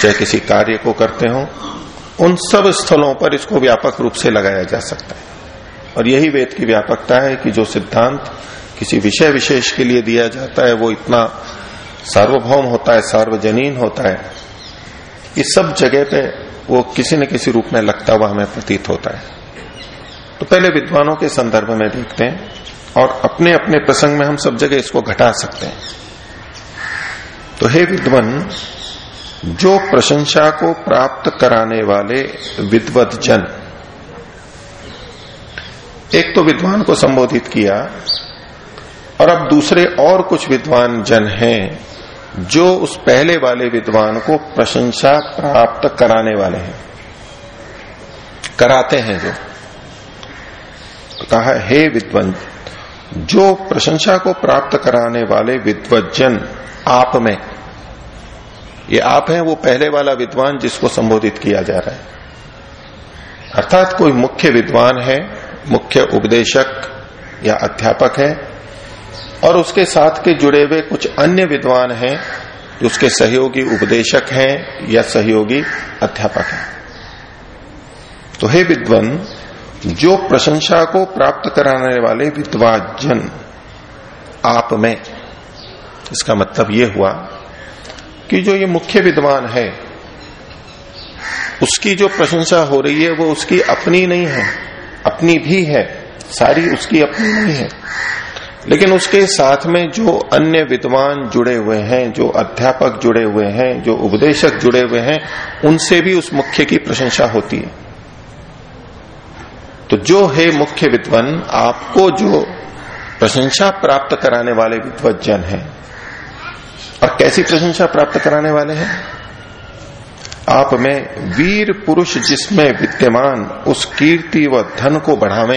चाहे किसी कार्य को करते हो, उन सब स्थलों पर इसको व्यापक रूप से लगाया जा सकता है। और यही वेद की व्यापकता है कि जो सिद्धांत किसी विषय विशेष के लिए दिया जाता है, वो इतना सार्वभौम होता है, सार्वजनीन होता है, कि सब जगह पे वो किसी न किसी रूप में लगता हुआ हमें प्रतीत होता है। तो पहले विद्वानों के संदर्भ में देखते हैं और अपने अपने प्रसंग में हम सब जगह इसको घटा सकते हैं। तो हे विद्वन जो प्रशंसा को प्राप्त कराने वाले विद्वत जन। एक तो विद्वान को संबोधित किया, और अब दूसरे और कुछ विद्वान जन हैं जो उस पहले वाले विद्वान को प्रशंसा प्राप्त कराने वाले हैं। कराते हैं जो। तो कहा, हे विद्वान जो प्रशंसा को प्राप्त कराने वाले विद्वजन आप में ये आप हैं, वो पहले वाला विद्वान जिसको संबोधित किया जा रहा है। अर्थात कोई मुख्य विद्वान है, मुख्य उपदेशक या अध्यापक है, और उसके साथ के जुड़े हुए कुछ अन्य विद्वान हैं जो उसके सहयोगी उपदेशक हैं या सहयोगी अध्यापक हैं। तो हे विद्वान, जो प्रशंसा को प्राप्त कराने वाले विद्वाजन आप में, इसका मतलब यह हुआ कि जो ये मुख्य विद्वान है, उसकी जो प्रशंसा हो रही है, वो उसकी अपनी नहीं है, अपनी भी है, सारी उसकी अपनी नहीं है। लेकिन उसके साथ में जो अन्य विद्वान जुड़े हुए हैं, जो अध्यापक जुड़े हुए हैं, जो उपदेशक जुड़े हुए हैं, उनसे भी उस मुख्य की प्रशंसा होती है। तो जो है मुख्य विद्वान, आपको जो प्रशंसा प्राप्त कराने वाले विद्वजन हैं और कैसी प्रशंसा प्राप्त कराने वाले हैं? आप में वीर पुरुष जिसमें विद्यमान उस कीर्ति व धन को बढ़ावे।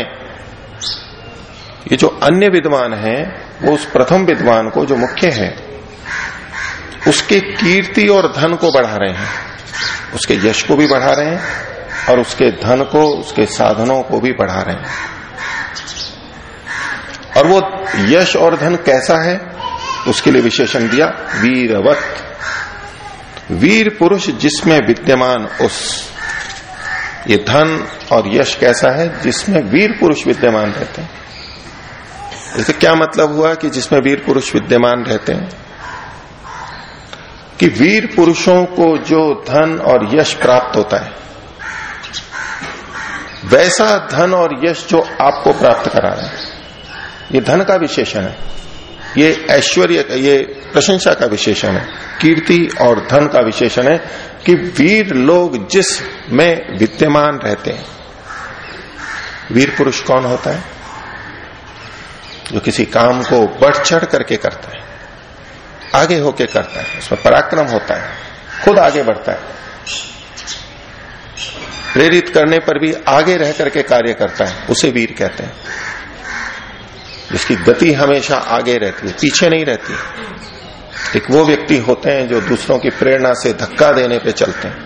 ये जो अन्य विद्वान है, वो उस प्रथम विद्वान को जो मुख्य है, उसके कीर्ति और धन को बढ़ा रहे हैं। उसके यश को भी बढ़ा रहे हैं और उसके धन को, उसके साधनों को भी बढ़ा रहे हैं। और वो यश और धन कैसा है? उसके लिए विशेषण दिया, वीरवत। वीर पुरुष जिसमें विद्यमान उस, ये धन और यश कैसा है, जिसमें वीर पुरुष विद्यमान रहते हैं। इसे क्या मतलब हुआ कि जिसमें वीर पुरुष विद्यमान रहते हैं? कि वीर पुरुषों को जो धन और यश प्राप्त होता है, वैसा धन और यश जो आपको प्राप्त करा रहे हैं। ये धन का विशेषण है। ये ऐश्वर्य का, ये प्रशंसा का विशेषण है, कीर्ति और धन का विशेषण है कि वीर लोग जिस में विद्यमान रहते हैं। वीर पुरुष कौन होता है? जो किसी काम को बढ़ चढ़ करके करता है, आगे होके करता है, उसमें पराक्रम होता है, खुद आगे बढ़ता है, प्रेरित करने पर भी आगे रह करके कार्य करता है, उसे वीर कहते हैं। जिसकी गति हमेशा आगे रहती है, पीछे नहीं रहती एक वो व्यक्ति होते हैं जो दूसरों की प्रेरणा से धक्का देने पे चलते हैं।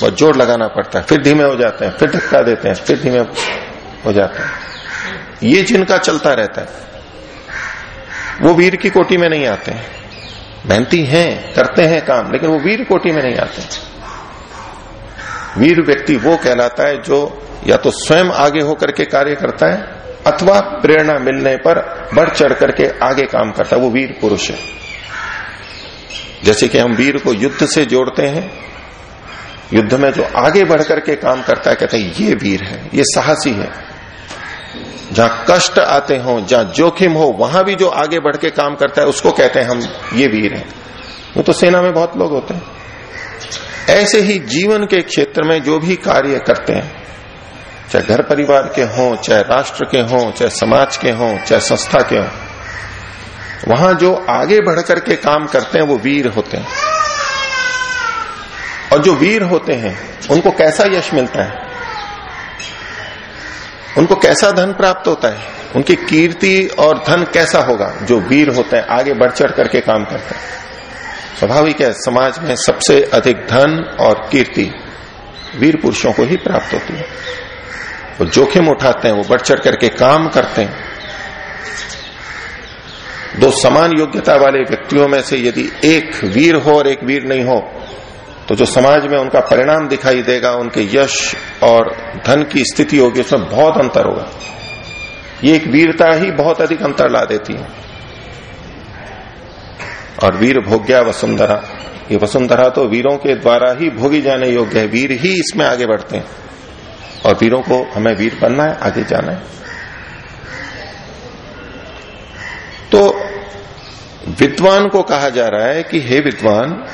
बहुत ज़ोर लगाना पड़ता है, फिर धीमे हो जाते हैं, फिर धक्का देते हैं, फिर धीमे हो जाते हैं। ये जिनका चलता रहता है, वो वीर की कोटि में नहीं आते हैं। मेहनती हैं, करते हैं काम, लेकिन वो वीर कोटि में नहीं आते वीर व्यक्ति वो कहलाता है जो या तो स्वयं आगे होकर के कार्य करता है अथवा प्रेरणा मिलने पर बढ़ चढ़ करके आगे काम करता है। वो वीर पुरुष है। जैसे कि हम वीर को युद्ध से जोड़ते हैं, युद्ध में जो आगे बढ़ करके काम करता है, कहते हैं, ये वीर है, ये साहसी है। जहाँ कष्ट आते हो, जहाँ जोखिम हो, वहाँ भी जो आगे बढ़ के काम करता है, उसको कहते हैं हम, ये वीर हैं। वो तो सेना में बहुत लोग होते हैं। ऐसे ही जीवन के क्षेत्र में जो भी कार्य करते हैं चाहे घर परिवार के हों, चाहे राष्ट्र के हों, चाहे समाज के हों, चाहे संस्था के हों, वहाँ जो आगे बढ़ करके काम करते हैं, वो वीर होते हैं। और जो वीर होते हैं, उनको कैसा यश मिलता है? उनको कैसा धन प्राप्त होता है? उनकी कीर्ति और धन कैसा होगा, जो वीर होते हैं, आगे बढ़ चढ़ करके काम करते हैं। स्वाभाविक है, समाज में सबसे अधिक धन और कीर्ति वीर पुरुषों को ही प्राप्त होती है। वो जोखिम उठाते हैं, वो बढ़ चढ़ करके काम करते हैं। दो समान योग्यता वाले व्यक्तियों में से यदि एक वीर हो और एक वीर नहीं हो तो जो समाज में उनका परिणाम दिखाई देगा, उनके यश और धन की स्थिति होगी, उसमें बहुत अंतर होगा। ये एक वीरता ही बहुत अधिक अंतर ला देती है। और वीर भोग्या वसुंधरा। ये वसुंधरा तो वीरों के द्वारा ही भोगी जाने योग्य है, वीर ही इसमें आगे बढ़ते हैं। और वीरों को हमें वीर बनना है, आगे जाना है। तो विद्वान को कहा जा रहा है कि हे विद्वान,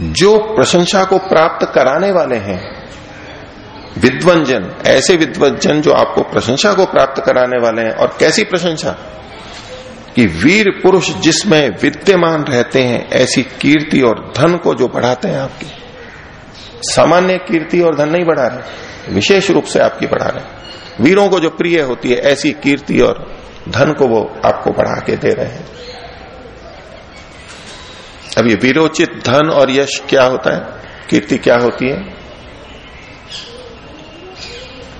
जो प्रशंसा को प्राप्त कराने वाले हैं, विद्वंजन, ऐसे विद्वंजन जो आपको प्रशंसा को प्राप्त कराने वाले हैं, और कैसी प्रशंसा? कि वीर पुरुष जिसमें विद्यमान रहते हैं, ऐसी कीर्ति और धन को जो बढ़ाते हैं आपकी। सामान्य कीर्ति और धन नहीं बढ़ा रहे विशेष रूप से आपकी बढ़ा रहे वीरों को जो प्रिय होती है, ऐसी कीर्ति और धन को वो आपको बढ़ा के दे रहे हैं। अब ये वीरोचित धन और यश क्या होता है? कीर्ति क्या होती है?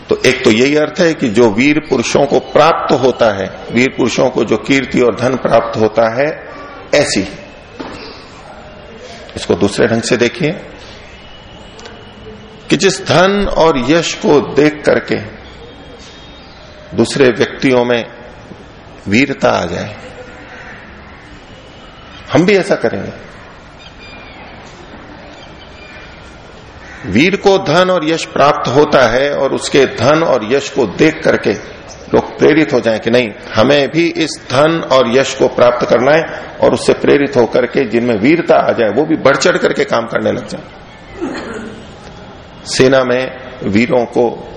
तो एक तो यही अर्थ है कि जो वीर पुरुषों को प्राप्त होता है, वीर पुरुषों को जो कीर्ति और धन प्राप्त होता है, ऐसी। इसको दूसरे ढंग से देखिए। कि जिस धन और यश को देख करके दूसरे व्यक्तियों में वीरता आ जाए। हम भी ऐसा करेंगे। वीर को धन और यश प्राप्त होता है और उसके धन और यश को देख करके लोग प्रेरित हो जाएँ कि नहीं, हमें भी इस धन और यश को प्राप्त करना है और उससे प्रेरित होकर के जिनमें वीरता आ जाए, वो भी बढ़ चढ़ करके काम करने लग जाए। सेना में वीरों को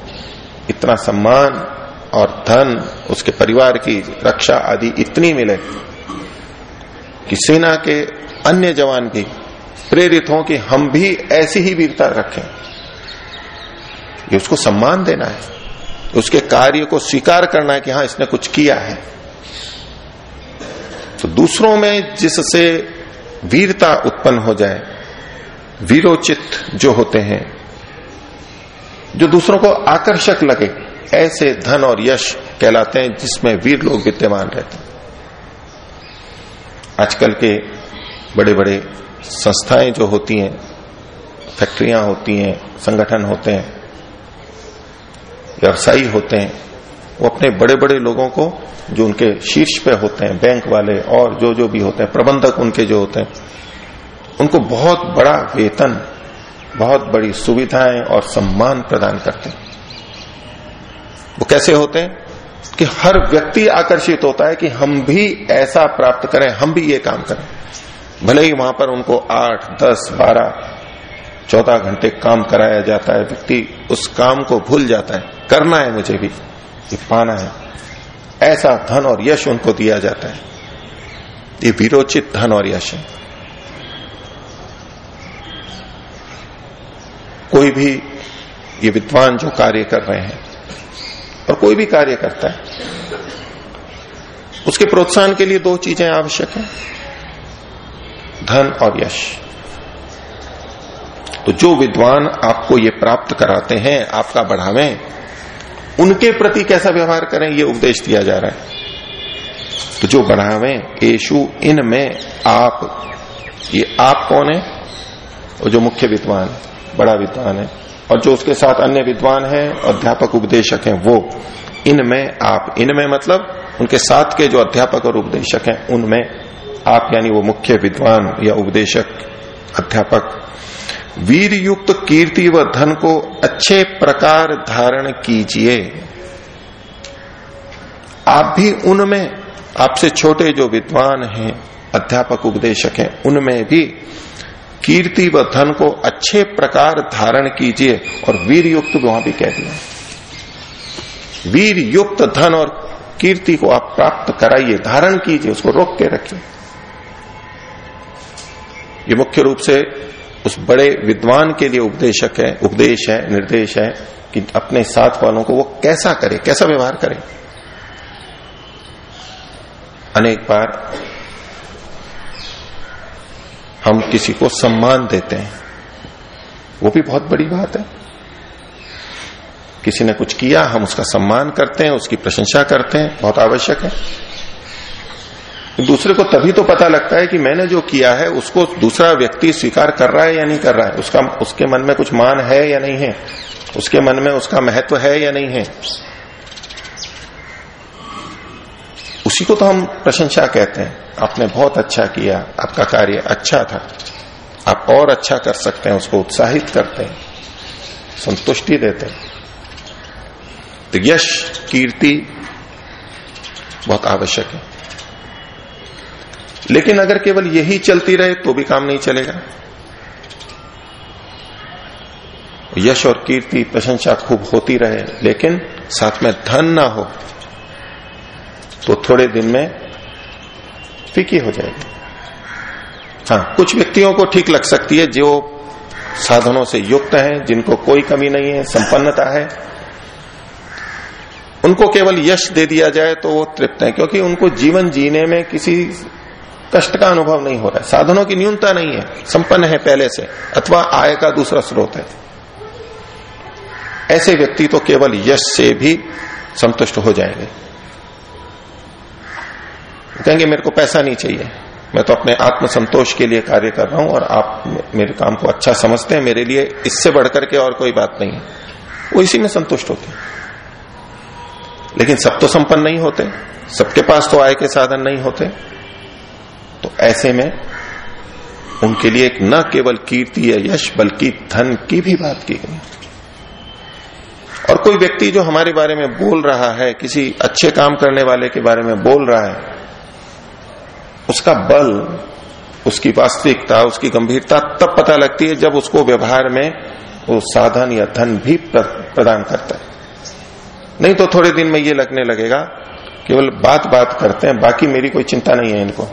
इतना सम्मान और धन, उसके परिवार की रक्षा आदि इतनी मिले कि सेना के अन्य जवान भी प्रेरित हों कि हम भी ऐसी ही वीरता रखें। ये उसको सम्मान देना है। उसके कार्य को स्वीकार करना है कि हाँ इसने कुछ किया है। तो दूसरों में जिससे वीरता उत्पन्न हो जाए, वीरोचित जो होते हैं जो दूसरों को आकर्षक लगे, ऐसे धन और यश कहलाते हैं जिसमें वीर लोग विद्यमान रहते हैं। आजकल के बड़े बड़े संस्थाएँ जो होती हैं, फैक्ट्रियाँ होती हैं, संगठन होते हैं, व्यवसायी होते हैं, वो अपने बड़े बड़े लोगों को जो उनके शीर्ष पे होते हैं, बैंक वाले और जो जो भी होते हैं, प्रबंधक उनके जो होते हैं, उनको बहुत बड़ा वेतन बहुत बड़ी सुविधाएँ और सम्मान प्रदान करते हैं। वो कैसे होते हैं? कि हर व्यक्ति आकर्षित होता है कि हम भी ऐसा प्राप्त करें, हम भी ये काम करें। भले ही वहाँ पर उनको आठ, दस, बारह, चौदह घंटे काम कराया जाता है, व्यक्ति उस काम को भूल जाता है। करना है मुझे भी, ये पाना है। ऐसा धन और यश उनको दिया जाता है। ये विरोचित धन और यश है। कोई भी ये विद्वान जो कार्य कर रहे हैं, और कोई भी कार्य करता है, उसके प्रोत्साहन के लिए दो चीज़ें आवश्यक है, धन और यश। तो जो विद्वान आपको ये प्राप्त कराते हैं, आपका बढ़ावे, उनके प्रति कैसा व्यवहार करें, ये उपदेश दिया जा रहा है। तो जो बढ़ावे येशु इनमें आप, ये आप कौन है? और जो मुख्य विद्वान। बड़ा विद्वान है। और जो उसके साथ अन्य विद्वान है, अध्यापक उपदेशक हैं, वो इनमें आप, इनमें मतलब उनके साथ के जो अध्यापक और उपदेशक हैं, उनमें आप, यानी वो मुख्य विद्वान या उपदेशक, अध्यापक। वीर युक्त कीर्ति व धन को अच्छे प्रकार धारण कीजिए। आप भी उनमें, आपसे छोटे जो विद्वान हैं, अध्यापक, उपदेशक हैं, उनमें भी कीर्ति व धन को अच्छे प्रकार धारण कीजिए और वीर युक्त वहाँ भी कह दिया। वीर युक्त धन और कीर्ति को आप प्राप्त कराइए, धारण कीजिए, उसको रोक के रखिए। ये मुख्य रूप से उस बड़े विद्वान के लिए उपदेशक है, उपदेश है, निर्देश है कि अपने साथ वालों को वो कैसा करे, कैसा व्यवहार करे। अनेक बार हम किसी को सम्मान देते हैं। वो भी बहुत बड़ी बात है। किसी ने कुछ किया, हम उसका सम्मान करते हैं, उसकी प्रशंसा करते हैं, बहुत आवश्यक है। दूसरे को तभी तो पता लगता है कि मैंने जो किया है, उसको दूसरा व्यक्ति स्वीकार कर रहा है या नहीं कर रहा है। उसका, उसके मन में कुछ मान है या नहीं है? उसके मन में उसका महत्व है या नहीं है? उसी को तो हम प्रशंसा कहते हैं। आपने बहुत अच्छा किया, आपका कार्य अच्छा था। आप और अच्छा कर सकते हैं, उसको उत्साहित करते हैं, संतुष्टि देते हैं। तो यश, कीर्ति बहुत आवश्यक है। लेकिन अगर केवल यही चलती रहे तो भी काम नहीं चलेगा। यश और कीर्ति प्रशंसा खूब होती रहे, लेकिन साथ में धन ना हो। तो थोड़े दिन में फीकी हो जाएगी। हाँ कुछ व्यक्तियों को ठीक लग सकती है, जो साधनों से युक्त हैं, जिनको कोई कमी नहीं है, संपन्नता है। उनको केवल यश दे दिया जाए तो वो तृप्त है, क्योंकि उनको जीवन जीने में किसी कष्ट का अनुभव नहीं हो रहा है। साधनों की न्यूनता नहीं है, संपन्न है पहले से, अथवा आय का दूसरा स्रोत है। ऐसे व्यक्ति तो केवल यश से भी संतुष्ट हो जाएँगे। कहेंगे, मेरे को पैसा नहीं चाहिए। मैं तो अपने आत्मसंतोष के लिए कार्य कर रहा हूँ और आप मेरे काम को अच्छा समझते हैं, मेरे लिए इससे बढ़कर के और कोई बात नहीं है। वो इसी में संतुष्ट होते हैं। लेकिन सब तो संपन्न नहीं होते, सबके पास तो आय के साधन नहीं होते। तो ऐसे में उनके लिए एक न केवल कीर्ति या यश, बल्कि धन की भी बात की गई। और कोई व्यक्ति जो हमारे बारे में बोल रहा है, किसी अच्छे काम करने वाले के बारे में बोल रहा है उसका बल, उसकी वास्तविकता, उसकी गंभीरता तब पता लगती है जब उसको व्यवहार में वो साधन या धन भी प्रदान करता है। नहीं तो थोड़े दिन में ये लगने लगेगा, केवल बात बात करते हैं, बाकी मेरी कोई चिंता नहीं है इनको।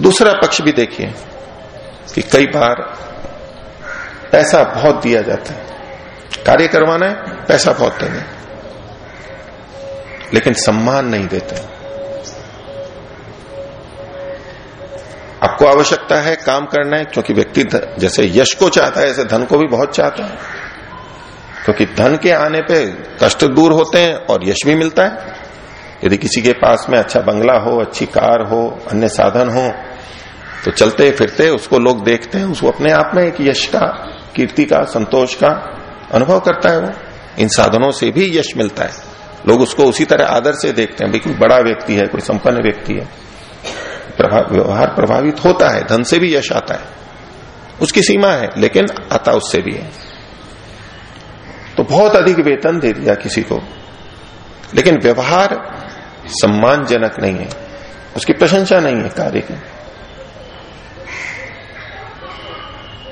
दूसरा पक्ष भी देखिए, कि कई बार पैसा बहुत दिया जाता है। कार्य करवाना है, पैसा बहुत देंगे लेकिन सम्मान नहीं देते। आपको आवश्यकता है काम करना है, क्योंकि व्यक्ति जैसे यश को चाहता है, ऐसे धन को भी बहुत चाहता है। क्योंकि धन के आने पे कष्ट दूर होते हैं और यश भी मिलता है। यदि किसी के पास में अच्छा बंगला हो, अच्छी कार हो, अन्य साधन हो तो चलते फिरते उसको लोग देखते हैं, उसको अपने आप में एक यश का, कीर्ति का, संतोष का अनुभव करता है वो। इन साधनों से भी यश मिलता है। लोग उसको उसी तरह आदर से देखते हैं, भाई कोई बड़ा व्यक्ति है, कोई संपन्न व्यक्ति है? व्यवहार प्रभावित होता है, धन से भी यश आता है। उसकी सीमा है, लेकिन आता उससे भी है। तो बहुत अधिक वेतन दे दिया किसी को। लेकिन व्यवहार सम्मानजनक नहीं है। उसकी प्रशंसा नहीं है कार्य की।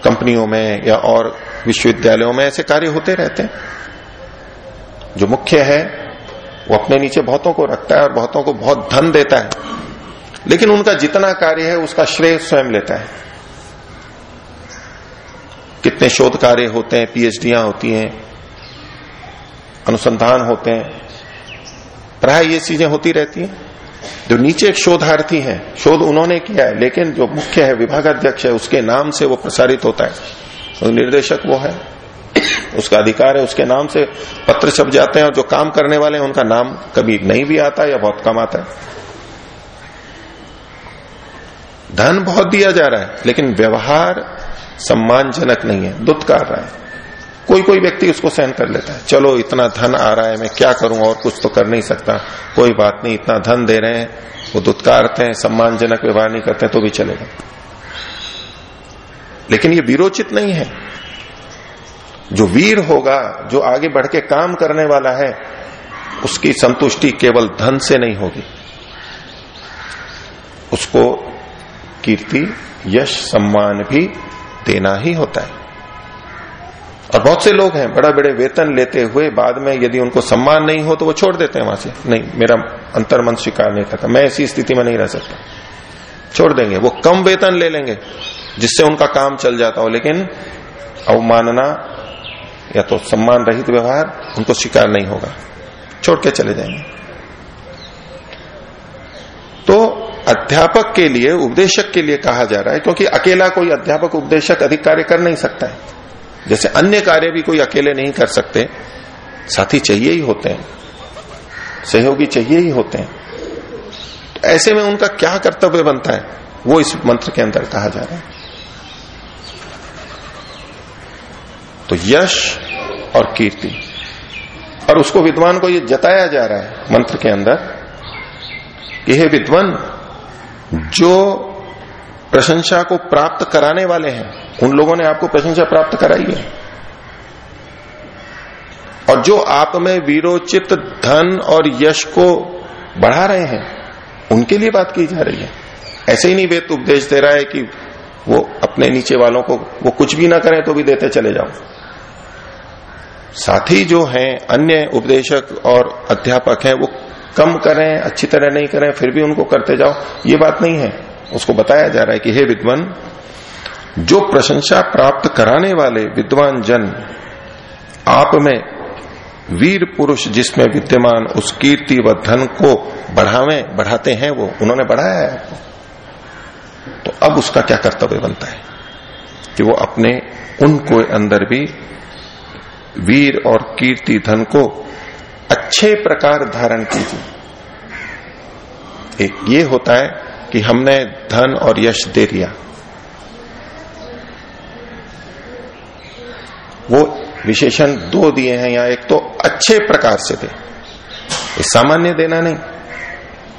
कंपनियों में या और विश्वविद्यालयों में ऐसे कार्य होते रहते हैं। जो मुख्य है, वो अपने नीचे बहुतों को रखता है और बहुतों को बहुत धन देता है। लेकिन उनका जितना कार्य है, उसका श्रेय स्वयं लेता है। कितने शोध कार्य होते हैं, पीएचडियाँ होती हैं, अनुसंधान होते हैं, प्राय ये चीज़ें होती रहती हैं। जो नीचे एक शोधार्थी हैं, शोध उन्होंने किया है, लेकिन जो मुख्य है, विभागाध्यक्ष है, उसके नाम से वो प्रसारित होता है। तो निर्देशक वो है, उसका अधिकार है, उसके नाम से पत्र छप जाते हैं, और जो काम करने वाले हैं, उनका नाम कभी नहीं भी आता या बहुत कम आता है। धन बहुत दिया जा रहा है, लेकिन व्यवहार सम्मानजनक नहीं है, दुत्कार रहा है। कोई कोई व्यक्ति उसको सहन कर लेता है। चलो, इतना धन आ रहा है, मैं क्या करूँ, और कुछ तो कर नहीं सकता। कोई बात नहीं, इतना धन दे रहे हैं, वो दुत्कारते हैं, सम्मानजनक व्यवहार नहीं करते तो भी चलेगा लेकिन ये विरोचित नहीं है। जो वीर होगा, जो आगे बढ़ के काम करने वाला है, उसकी संतुष्टि केवल धन से नहीं होगी। उसको कीर्ति, यश, सम्मान भी देना ही होता है। और बहुत से लोग हैं बड़ा बड़े वेतन लेते हुए बाद में यदि उनको सम्मान नहीं हो तो वो छोड़ देते हैं वहाँ से। नहीं, मेरा अंतर मन स्वीकार नहीं करता। मैं ऐसी स्थिति में नहीं रह सकता। छोड़ देंगे। वो कम वेतन ले लेंगे, जिससे उनका काम चल जाता हो। लेकिन अवमानना या तो सम्मान रहित व्यवहार उनको स्वीकार नहीं होगा। छोड़ के चले जाएँगे तो अध्यापक के लिए, उपदेशक के लिए कहा जा रहा है, क्योंकि अकेला कोई अध्यापक, उपदेशक अधिक कार्य कर नहीं सकता है। जैसे अन्य कार्य भी कोई अकेले नहीं कर सकते, साथी चाहिए ही होते हैं, सहयोगी चाहिए ही होते हैं। तो ऐसे में उनका क्या कर्तव्य बनता है, वो इस मंत्र के अंदर कहा जा रहा है। तो यश और कीर्ति, और उसको विद्वान को ये जताया जा रहा है मंत्र के अंदर कि हे विद्वान जो प्रशंसा को प्राप्त कराने वाले हैं, उन लोगों ने आपको प्रशंसा प्राप्त कराई है। और जो आप में वीरोचित धन और यश को बढ़ा रहे हैं, उनके लिए बात की जा रही है। ऐसे ही नहीं वेद उपदेश दे रहा है कि वो अपने नीचे वालों को वो कुछ भी ना करें तो भी देते चले जाओ। साथ ही जो हैं, अन्य उपदेशक और अध्यापक हैं, वो कम करें, अच्छी तरह नहीं करें, फिर भी उनको करते जाओ। ये बात नहीं है। उसको बताया जा रहा है कि हे विद्वान, जो प्रशंसा प्राप्त कराने वाले विद्वान जन, आप में वीर पुरुष जिसमें विद्यमान उस कीर्ति व धन को बढ़ावे, बढ़ाते हैं वो, उन्होंने बढ़ाया है आपको। तो अब उसका क्या कर्तव्य बनता है? कि वो अपने, उनको अंदर भी वीर और कीर्ति धन को अच्छे प्रकार धारण कीजिए। एक ये होता है कि हमने धन और यश दे दिया। वो विशेषण दो दिए हैं यहाँ एक तो अच्छे प्रकार से दे। सामान्य देना नहीं।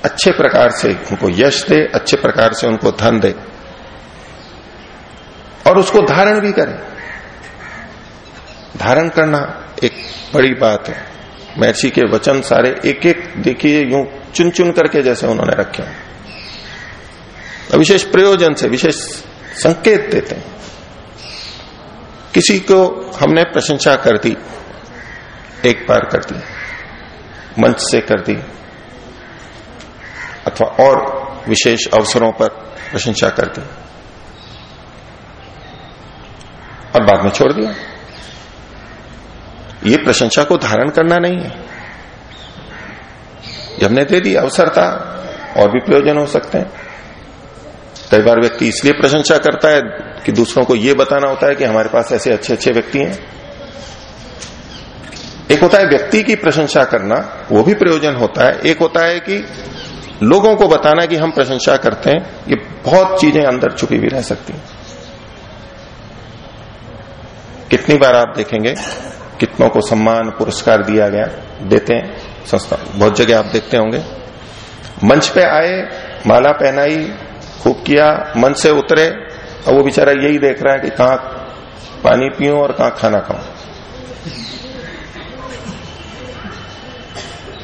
अच्छे प्रकार से उनको यश दे, अच्छे प्रकार से उनको धन दे। और उसको धारण भी करें। धारण करना एक बड़ी बात है। महर्षि के वचन सारे एक एक देखिए, यूँ चुन चुन करके जैसे उन्होंने रखे विशेष प्रयोजन से, विशेष संकेत देते हैं। किसी को हमने प्रशंसा कर दी, एक बार कर दी, मंच से कर दी, अथवा और विशेष अवसरों पर प्रशंसा कर दी, और बाद में छोड़ दिया। ये प्रशंसा को धारण करना नहीं है। हमने दे दी, अवसर था, और भी प्रयोजन हो सकते हैं। कई बार व्यक्ति इसलिए प्रशंसा करता है कि दूसरों को यह बताना होता है कि हमारे पास ऐसे अच्छे अच्छे व्यक्ति हैं। एक होता है व्यक्ति की प्रशंसा करना, वो भी प्रयोजन होता है। एक होता है कि लोगों को बताना कि हम प्रशंसा करते हैं, ये बहुत चीज़ें अंदर छुपी भी रह सकती हैं। कितनी बार आप देखेंगे कितनों को सम्मान, पुरस्कार दिया गया, देते हैं संस्था। बहुत जगह आप देखते होंगे। मंच पे आए, माला पहनाई, खूब किया, मन से उतरे और वो बेचारा यही देख रहा है कि कहा पानी पीऊं और कहा खाना खाऊं।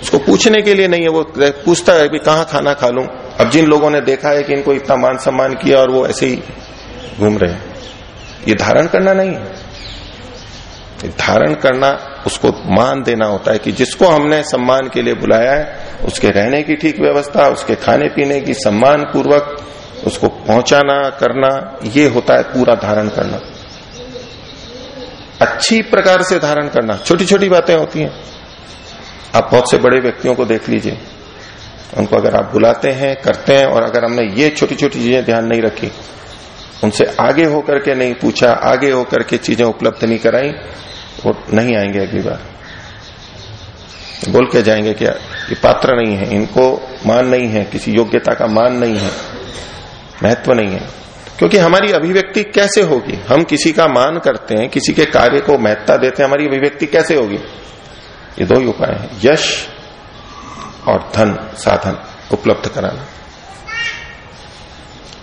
उसको पूछने के लिए नहीं है, वो पूछता है कि कहा खाना खा लूँ। अब जिन लोगों ने देखा है कि इनको इतना मान सम्मान किया और वो ऐसे ही घूम रहे हैं। ये धारण करना नहीं है। धारण करना, उसको मान देना होता है कि जिसको हमने सम्मान के लिए बुलाया है, उसके रहने की ठीक व्यवस्था, उसके खाने पीने की सम्मान पूर्वक उसको पहुंचाना, करना, ये होता है पूरा धारण करना। अच्छी प्रकार से धारण करना छोटी छोटी बातें होती हैं। आप बहुत से बड़े व्यक्तियों को देख लीजिए, उनको अगर आप बुलाते हैं, करते हैं, और अगर हमने ये छोटी छोटी चीज़ें ध्यान नहीं रखी, उनसे आगे होकर के नहीं पूछा, आगे होकर के चीज़ें उपलब्ध नहीं कराई वो नहीं आएँगे अगली बार। बोल के जाएँगे क्या ये पात्र नहीं है, इनको मान नहीं है, किसी योग्यता का मान नहीं है, महत्व नहीं है। क्योंकि हमारी अभिव्यक्ति कैसे होगी? हम किसी का मान करते हैं, किसी के कार्य को महत्ता देते हैं, हमारी अभिव्यक्ति कैसे होगी? ये दो ही उपाय हैं, यश और धन, साधन उपलब्ध कराना।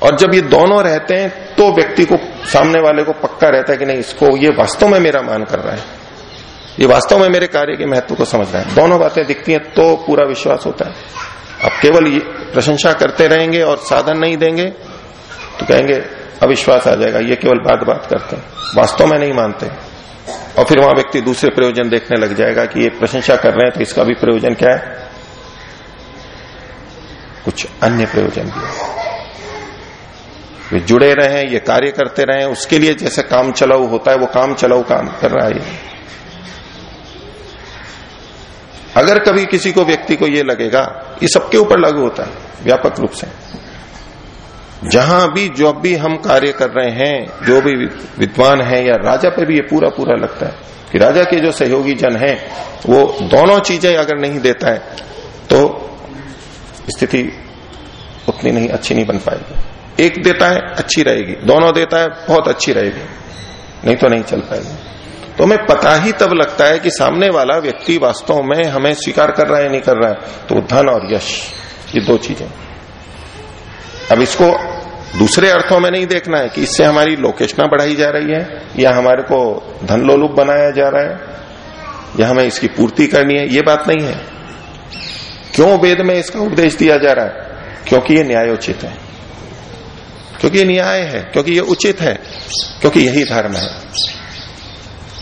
और जब ये दोनों रहते हैं तो व्यक्ति को सामने वाले को पक्का रहता है कि नहीं, इसको ये वास्तव में मेरा मान कर रहा है। ये वास्तव में मेरे कार्य के महत्व को समझ रहा है। दोनों बातें दिखती हैं तो पूरा विश्वास होता है। अब केवल ये प्रशंसा करते रहेंगे और साधन नहीं देंगे तो कहेंगे, अविश्वास आ जाएगा, ये केवल बात बात करते हैं। वास्तव में नहीं मानते। और फिर वहाँ व्यक्ति दूसरे प्रयोजन देखने लग जाएगा कि ये प्रशंसा कर रहे हैं तो इसका भी प्रयोजन क्या है? कुछ अन्य प्रयोजन भी है। वे जुड़े रहे, ये कार्य करते रहे, उसके लिए जैसे काम चलाऊ होता है, वो काम चलाऊ काम कर रहा है अगर कभी किसी को, व्यक्ति को ये लगेगा, ये सबके ऊपर लागू होता है, व्यापक रूप से। जहाँ भी जो भी हम कार्य कर रहे हैं, जो भी विद्वान है या राजा पे भी ये पूरा पूरा लगता है, कि राजा के जो सहयोगी जन हैं, वो दोनों चीज़ें अगर नहीं देता है तो स्थिति उतनी नहीं, अच्छी नहीं बन पाएगी। एक देता है, अच्छी रहेगी। दोनों देता है, बहुत अच्छी रहेगी। नहीं तो नहीं चल पाएगी। तो हमें पता ही तब लगता है कि सामने वाला व्यक्ति वास्तव में हमें स्वीकार कर रहा है नहीं कर रहा है। तो धन और यश, ये दो चीज़ें अब इसको दूसरे अर्थों में नहीं देखना है कि इससे हमारी लोकेशना बढ़ाई जा रही है, या हमारे को धन लोलुप बनाया जा रहा है, या हमें इसकी पूर्ति करनी है, ये बात नहीं है। क्यों वेद में इसका उपदेश दिया जा रहा है? क्योंकि ये न्यायोचित है। क्योंकि ये न्याय है, क्योंकि ये उचित है, क्योंकि यही धर्म है।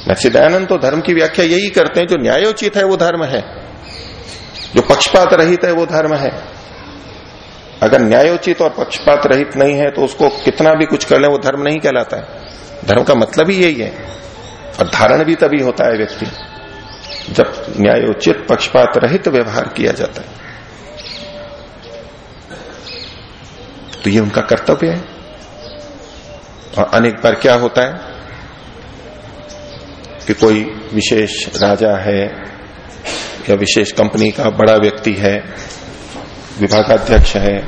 नरसिदयानंद तो धर्म की व्याख्या यही करते हैं, जो न्यायोचित है वो धर्म है, जो पक्षपात रहित है वो धर्म है। अगर न्यायोचित और पक्षपात रहित नहीं है तो उसको कितना भी कुछ कर ले, वो धर्म नहीं कहलाता है। धर्म का मतलब ही यही है, और धारण भी तभी होता है व्यक्ति, जब न्यायोचित, पक्षपात रहित व्यवहार किया जाता है। तो ये उनका कर्तव्य है। और अनेक बार क्या होता है कि कोई विशेष राजा है या विशेष कंपनी का बड़ा व्यक्ति है, विभागाध्यक्ष है,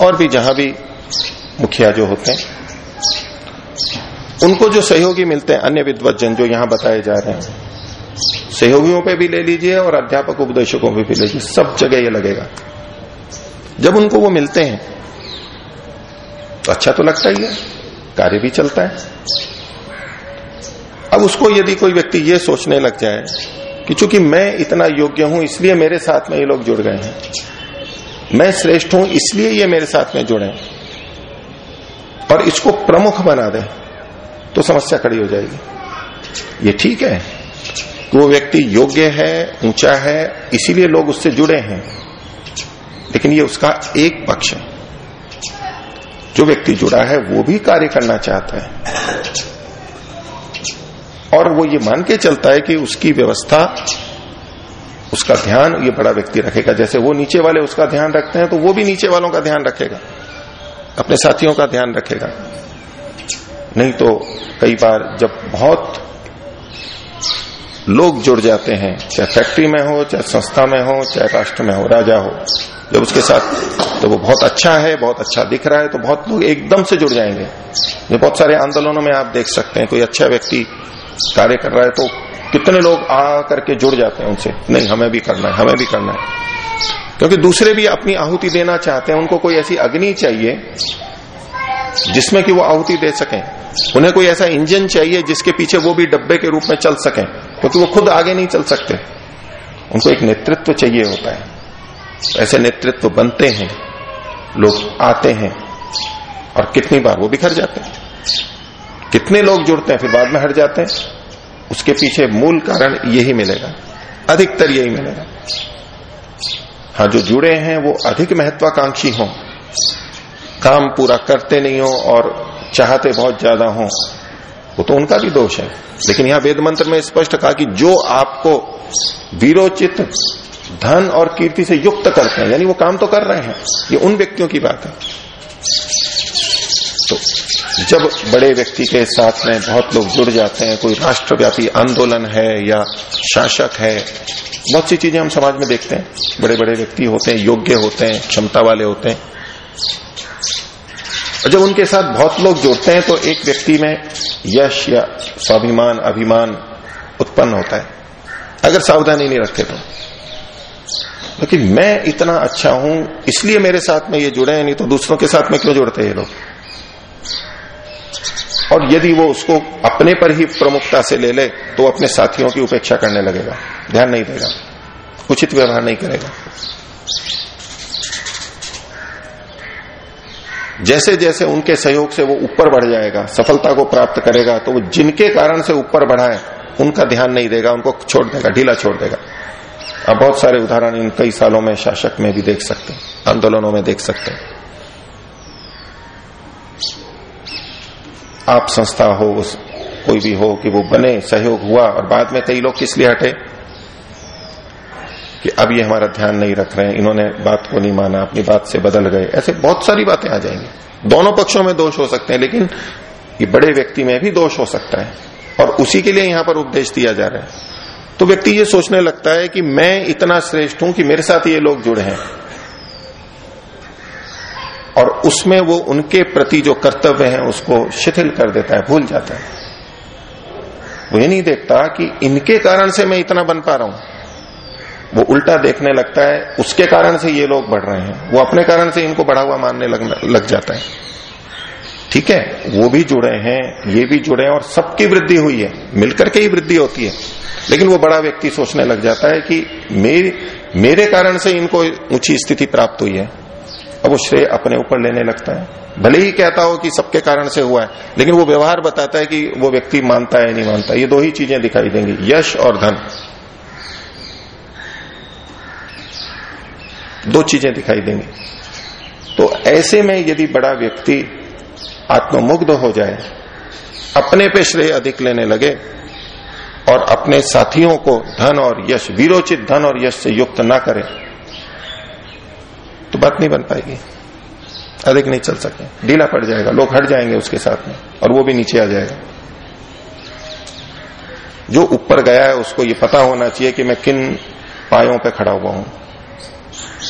और भी जहाँ भी मुखिया जो होते हैं, उनको जो सहयोगी मिलते हैं, अन्य विद्वजन जो यहाँ बताए जा रहे हैं, सहयोगियों पे भी ले लीजिए और अध्यापक उपदेशकों पे भी ले लीजिए, सब जगह ये लगेगा। जब उनको वो मिलते हैं तो अच्छा तो लगता ही है। कार्य भी चलता है। अब उसको यदि कोई व्यक्ति ये सोचने लग जाए कि चूँकि मैं इतना योग्य हूँ, इसलिए मेरे साथ में ये लोग जुड़ गए हैं। मैं श्रेष्ठ हूँ, इसलिए ये मेरे साथ में जुड़े और इसको प्रमुख बना दे तो समस्या खड़ी हो जाएगी। ये ठीक है। वो व्यक्ति योग्य है, ऊँचा है, इसीलिए लोग उससे जुड़े हैं। लेकिन ये उसका एक पक्ष है। जो व्यक्ति जुड़ा है, वो भी कार्य करना चाहता है। और वो ये मान के चलता है कि उसकी व्यवस्था, उसका ध्यान ये बड़ा व्यक्ति रखेगा। जैसे वो नीचे वाले उसका ध्यान रखते हैं तो वो भी नीचे वालों का ध्यान रखेगा। अपने साथियों का ध्यान रखेगा। नहीं तो कई बार जब बहुत लोग जुड़ जाते हैं, चाहे फैक्ट्री में हो, चाहे संस्था में हो, चाहे राष्ट्र में हो, राजा हो जब उसके साथ तो वो बहुत अच्छा है, बहुत अच्छा दिख रहा है तो बहुत लोग एकदम से जुड़ जाएँगे। ये बहुत सारे आंदोलनों में आप देख सकते हैं, कोई अच्छा व्यक्ति कार्य कर रहा है तो कितने लोग आ करके जुड़ जाते हैं उनसे। नहीं, हमें भी करना है, हमें भी करना है। क्योंकि दूसरे भी अपनी आहुति देना चाहते हैं, उनको कोई ऐसी अग्नि चाहिए, जिसमें कि वो आहुति दे सकें। उन्हें कोई ऐसा इंजन चाहिए, जिसके पीछे वो भी डब्बे के रूप में चल सकें, क्योंकि वो खुद आगे नहीं चल सकते। उनको एक नेतृत्व चाहिए होता है। ऐसे नेतृत्व बनते हैं, लोग आते हैं और कितनी बार वो बिखर जाते हैं। कितने लोग जुड़ते हैं फिर बाद में हट जाते हैं। उसके पीछे मूल कारण यही मिलेगा, अधिकतर यही मिलेगा। हाँ जो जुड़े हैं वो अधिक महत्वाकांक्षी हों। काम पूरा करते नहीं हो और चाहते बहुत ज़्यादा हो, वो तो उनका भी दोष है। लेकिन यहाँ वेद मंत्र में स्पष्ट कहा कि जो आपको वीरोचित धन और कीर्ति से युक्त करते हैं, यानी वो काम तो कर रहे हैं, ये उन व्यक्तियों की बात है। तो जब बड़े व्यक्ति के साथ में बहुत लोग जुड़ जाते हैं, कोई राष्ट्रव्यापी आंदोलन है या शासक है, बहुत सी चीज़ें हम समाज में देखते हैं। बड़े बड़े व्यक्ति होते हैं, योग्य होते हैं, क्षमता वाले होते हैं। और जब उनके साथ बहुत लोग जुड़ते हैं तो एक व्यक्ति में यश या स्वाभिमान, अभिमान उत्पन्न होता है। अगर सावधानी नहीं रखते तो। लेकिन मैं इतना अच्छा हूँ, इसलिए मेरे साथ में ये जुड़े हैं, नहीं तो दूसरों के साथ में क्यों जुड़ते हैं ये लोग? और यदि वो उसको अपने पर ही प्रमुखता से ले ले तो अपने साथियों की उपेक्षा करने लगेगा। ध्यान नहीं देगा। उचित व्यवहार नहीं करेगा। जैसे जैसे उनके सहयोग से वो ऊपर बढ़ जाएगा, सफलता को प्राप्त करेगा तो वो जिनके कारण से ऊपर बढ़ा है उनका ध्यान नहीं देगा, उनको छोड़ देगा, ढीला छोड़ देगा। अब बहुत सारे उदाहरण इन कई सालों में शासक में भी देख सकते हैं, आंदोलनों में देख सकते हैं। आप संस्था हो कोई भी हो कि वो बने, सहयोग हुआ और बाद में कई लोग किस लिए हटे? कि अब ये हमारा ध्यान नहीं रख रहे हैं, इन्होंने बात को नहीं माना, अपनी बात से बदल गए, ऐसे बहुत सारी बातें आ जाएँगी। दोनों पक्षों में दोष हो सकते हैं, लेकिन ये बड़े व्यक्ति में भी दोष हो सकता है और उसी के लिए यहाँ पर उपदेश दिया जा रहा है। तो व्यक्ति ये सोचने लगता है कि मैं इतना श्रेष्ठ हूँ कि मेरे साथ ये लोग जुड़े हैं। और उसमें वो उनके प्रति जो कर्तव्य है उसको शिथिल कर देता है भूल जाता है। वो ये नहीं देखता कि इनके कारण से मैं इतना बन पा रहा हूँ। वो उल्टा देखने लगता है उसके कारण से ये लोग बढ़ रहे हैं। वो अपने कारण से इनको बढ़ा हुआ मानने लग, लग जाता है। ठीक है, वो भी जुड़े हैं, ये भी जुड़े हैं और सबकी वृद्धि हुई है, मिलकर के ही वृद्धि होती है। लेकिन वो बड़ा व्यक्ति सोचने लग जाता है कि मेरे मेरे कारण से इनको ऊँची स्थिति प्राप्त हुई है। अब वो श्रेय अपने ऊपर लेने लगता है। भले ही कहता हो कि सबके कारण से हुआ है, लेकिन वो व्यवहार बताता है कि वो व्यक्ति मानता है नहीं मानता। ये दो ही चीज़ें दिखाई देंगी, यश और धन। दो चीज़ें दिखाई देंगी। तो ऐसे में यदि बड़ा व्यक्ति आत्ममुग्ध हो जाए, अपने पे श्रेय अधिक लेने लगे और अपने साथियों को धन और यश, विरोचित धन और यश से युक्त ना करे तो बात नहीं बन पाएगी। अधिक नहीं चल सके ढीला पड़ जाएगा। लोग हट जाएँगे उसके साथ में और वो भी नीचे आ जाएगा। जो ऊपर गया है उसको ये पता होना चाहिए कि मैं किन पायों पे खड़ा हुआ हूँ।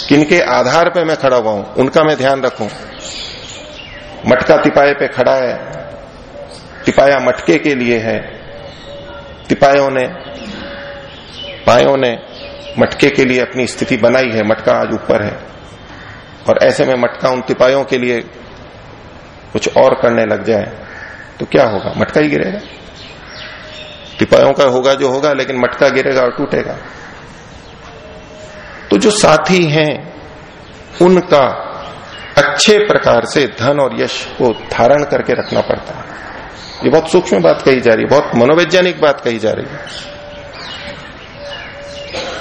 किनके आधार पे मैं खड़ा हुआ हूँ, उनका मैं ध्यान रखूँ। मटका तिपाए पे खड़ा है। तिपाया मटके के लिए है। तिपायों ने, पायों ने मटके के लिए अपनी स्थिति बनाई है। मटका आज ऊपर है। और ऐसे में मटका उन तिपायों के लिए कुछ और करने लग जाए तो क्या होगा? मटका ही गिरेगा। तिपायों का होगा जो होगा, लेकिन मटका गिरेगा और टूटेगा। तो जो साथी हैं, उनका अच्छे प्रकार से धन और यश को धारण करके रखना पड़ता है। ये बहुत सूक्ष्म बात कही जा रही है, बहुत मनोवैज्ञानिक बात कही जा रही है।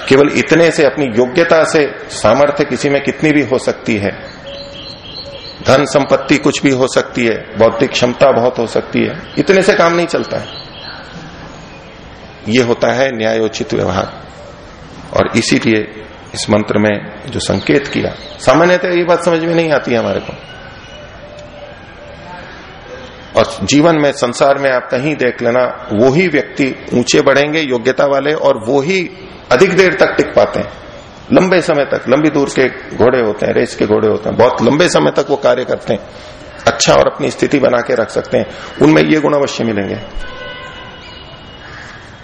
केवल इतने से, अपनी योग्यता से सामर्थ्य किसी में कितनी भी हो सकती है, धन संपत्ति कुछ भी हो सकती है, बौद्धिक क्षमता बहुत हो सकती है, इतने से काम नहीं चलता है। ये होता है न्यायोचित व्यवहार। और इसीलिए इस मंत्र में जो संकेत किया। सामान्यतः ये बात समझ में नहीं आती है हमारे को। और जीवन में, संसार में आप कहीं देख लेना वो ही व्यक्ति ऊँचे बढ़ेंगे, योग्यता वाले, और वो ही अधिक देर तक टिक पाते हैं। लंबे समय तक, लंबी दूर के घोड़े होते हैं, रेस के घोड़े होते हैं, बहुत लंबे समय तक वो कार्य करते हैं। अच्छा और अपनी स्थिति बना के रख सकते हैं। उनमें ये गुण अवश्य मिलेंगे।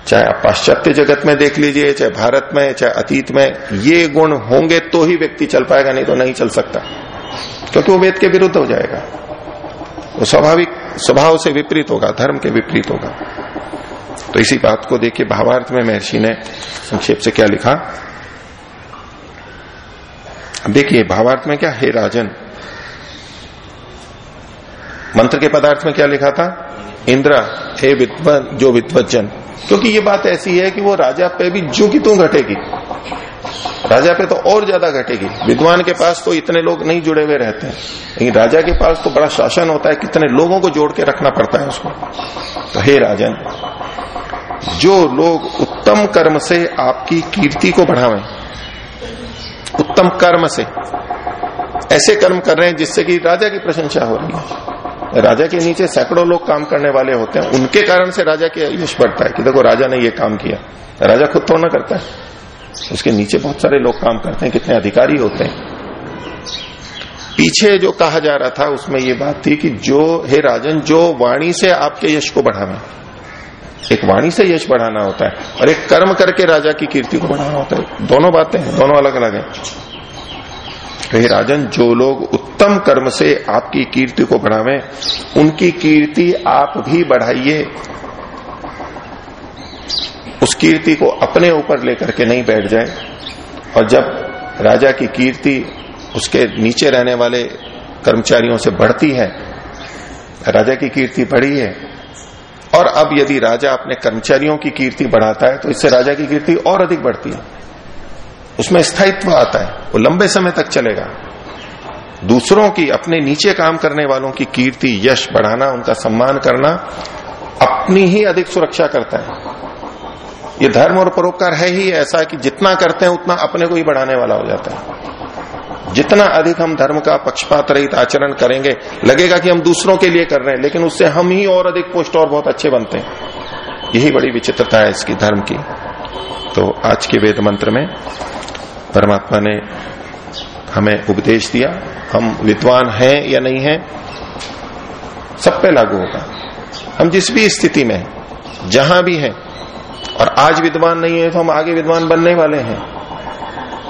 चाहे आप पाश्चात्य जगत में देख लीजिए, चाहे भारत में, चाहे अतीत में, ये गुण होंगे तो ही व्यक्ति चल पाएगा, नहीं तो नहीं चल सकता। क्योंकि वो वेद के विरुद्ध हो जाएगा। वो स्वाभाविक स्वभाव से विपरीत होगा, धर्म के विपरीत होगा। तो इसी बात को देखिए, भावार्थ में महर्षि ने संक्षेप से क्या लिखा? देखिए, भावार्थ में क्या, हे राजन, मंत्र के पदार्थ में क्या लिखा था? इंद्र, हे विद्वन जो विद्वजन क्योंकि ये बात ऐसी है कि वो राजा पे भी जो की तू घटेगी। राजा पे तो और ज़्यादा घटेगी। विद्वान के पास तो इतने लोग नहीं जुड़े हुए रहते हैं। लेकिन राजा के पास तो बड़ा शासन होता है, कितने लोगों को जोड़ के रखना पड़ता है उसको। तो हे राजन, जो लोग उत्तम कर्म से आपकी कीर्ति को बढ़ावें, उत्तम कर्म से, ऐसे कर्म कर रहे हैं जिससे कि राजा की प्रशंसा हो रही है। राजा के नीचे सैकड़ों लोग काम करने वाले होते हैं। उनके कारण से राजा के यश बढ़ता है कि देखो, राजा ने ये काम किया। राजा खुद तो ना करता है। उसके नीचे बहुत सारे लोग काम करते हैं, कितने अधिकारी होते हैं। पीछे जो कहा जा रहा था, उसमें ये बात थी कि जो, हे राजन, जो वाणी से आपके यश को बढ़ावे एक वाणी से यश बढ़ाना होता है और एक कर्म करके राजा की कीर्ति को बढ़ाना होता है। दोनों बातें हैं, दोनों अलग अलग हैं। तो हे राजन, जो लोग उत्तम कर्म से आपकी कीर्ति को बढ़ावें, उनकी कीर्ति आप भी बढ़ाइए। उस कीर्ति को अपने ऊपर लेकर के नहीं बैठ जाए। और जब राजा की कीर्ति उसके नीचे रहने वाले कर्मचारियों से बढ़ती है, राजा की कीर्ति बढ़ी है, और अब यदि राजा अपने कर्मचारियों की कीर्ति बढ़ाता है तो इससे राजा की कीर्ति और अधिक बढ़ती है। उसमें स्थायित्व आता है, वो लंबे समय तक चलेगा। दूसरों की, अपने नीचे काम करने वालों की कीर्ति, यश बढ़ाना, उनका सम्मान करना, अपनी ही अधिक सुरक्षा करता है। ये धर्म और परोपकार है ही ऐसा कि जितना करते हैं, उतना अपने को ही बढ़ाने वाला हो जाता है। जितना अधिक हम धर्म का पक्षपात रहित आचरण करेंगे, लगेगा कि हम दूसरों के लिए कर रहे हैं, लेकिन उससे हम ही और अधिक पुष्ट और बहुत अच्छे बनते हैं। यही बड़ी विचित्रता है इसकी, धर्म की। तो आज के वेद मंत्र में परमात्मा ने हमें उपदेश दिया, हम विद्वान हैं या नहीं हैं, सब पे लागू होगा हम जिस भी स्थिति में जहाँ भी हैं, और आज विद्वान नहीं है तो हम आगे विद्वान बनने वाले हैं।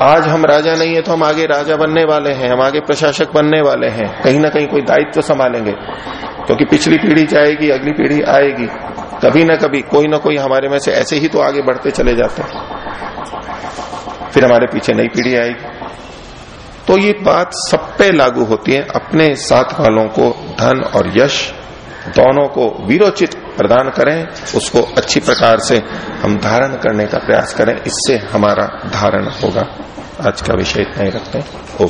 आज हम राजा नहीं है तो हम आगे राजा बनने वाले हैं, हम आगे प्रशासक बनने वाले हैं। कहीं ना कहीं कोई दायित्व तो संभालेंगे, क्योंकि पिछली पीढ़ी जाएगी, अगली पीढ़ी आएगी। कभी ना कभी, कोई ना कोई हमारे में से ऐसे ही तो आगे बढ़ते चले जाते हैं। फिर हमारे पीछे नई पीढ़ी आएगी। तो ये बात सब पे लागू होती है, अपने साथ वालों को धन और यश, दोनों को वीरोचित प्रदान करें, उसको अच्छी प्रकार से हम धारण करने का प्रयास करें, इससे हमारा धारण होगा। आज का विषय इतना ही रखते हैं। ओम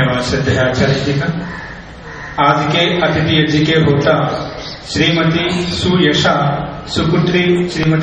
धन्यवाद श्रद्धाचार्य जी का। आज के अतिथि यज्ञ के होता श्रीमती सुयशा सुपुत्री श्रीमती